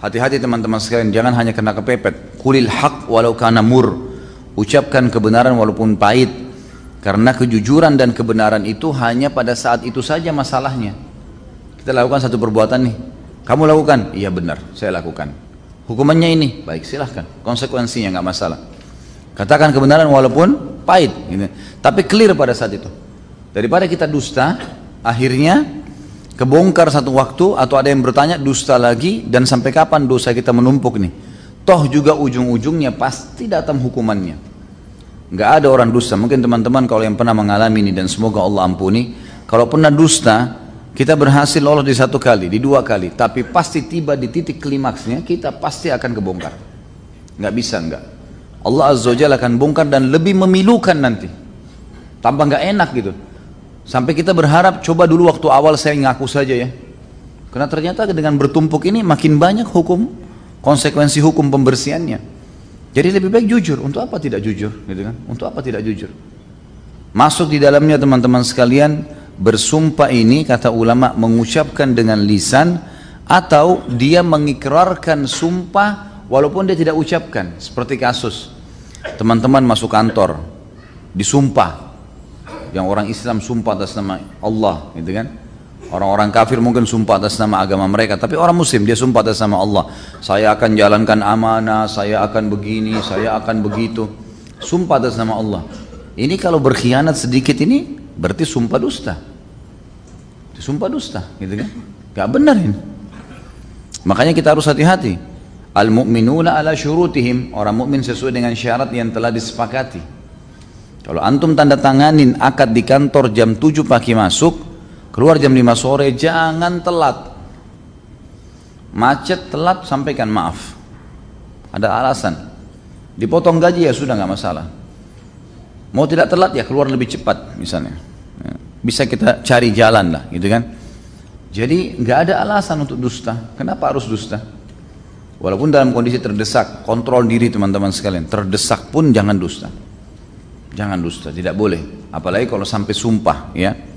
Hati-hati teman-teman sekalian, jangan hanya kena kepepet. Kulil haq walau kana mur. Ucapkan kebenaran walaupun pahit. Karena kejujuran dan kebenaran itu hanya pada saat itu saja masalahnya. Kita lakukan satu perbuatan nih. Kamu lakukan? Iya benar, saya lakukan. Hukumannya ini, baik silahkan. Konsekuensinya nggak masalah. Katakan kebenaran walaupun pahit. Gitu. Tapi clear pada saat itu. Daripada kita dusta, akhirnya kebongkar satu waktu atau ada yang bertanya dusta lagi dan sampai kapan dosa kita menumpuk nih. Toh juga ujung-ujungnya pasti datang hukumannya. Nggak ada orang dusta. Mungkin teman-teman kalau yang pernah mengalami ini dan semoga Allah ampuni. Kalau pernah dusta, kita berhasil lolos di satu kali, di dua kali. Tapi pasti tiba di titik klimaksnya, kita pasti akan kebongkar. Nggak bisa nggak. Allah Azza wa Jalla akan bongkar dan lebih memilukan nanti. Tambah nggak enak gitu. Sampai kita berharap coba dulu waktu awal saya ngaku saja ya. Karena ternyata dengan bertumpuk ini makin banyak hukum, konsekuensi hukum pembersihannya. Jadi lebih baik jujur. Untuk apa tidak jujur? Gitu kan? Untuk apa tidak jujur? Masuk di dalamnya teman-teman sekalian, bersumpah ini kata ulama mengucapkan dengan lisan atau dia mengikrarkan sumpah walaupun dia tidak ucapkan. Seperti kasus teman-teman masuk kantor, disumpah. Yang orang Islam sumpah atas nama Allah, gitu kan? Orang-orang kafir mungkin sumpah atas nama agama mereka, tapi orang muslim dia sumpah atas nama Allah. Saya akan jalankan amanah, saya akan begini, saya akan begitu. Sumpah atas nama Allah. Ini kalau berkhianat sedikit ini berarti sumpah dusta. Sumpah dusta, gitu kan? Gak benar ini. Makanya kita harus hati-hati. Al-mu'minuna ala syurutihim. Orang mukmin sesuai dengan syarat yang telah disepakati. Kalau antum tanda tanganin akad di kantor jam 7 pagi masuk, Keluar jam 5 sore, jangan telat. Macet telat, sampaikan maaf. Ada alasan. Dipotong gaji ya sudah nggak masalah. Mau tidak telat ya keluar lebih cepat misalnya. Ya, bisa kita cari jalan lah gitu kan. Jadi nggak ada alasan untuk dusta. Kenapa harus dusta? Walaupun dalam kondisi terdesak, kontrol diri teman-teman sekalian. Terdesak pun jangan dusta. Jangan dusta, tidak boleh. Apalagi kalau sampai sumpah ya.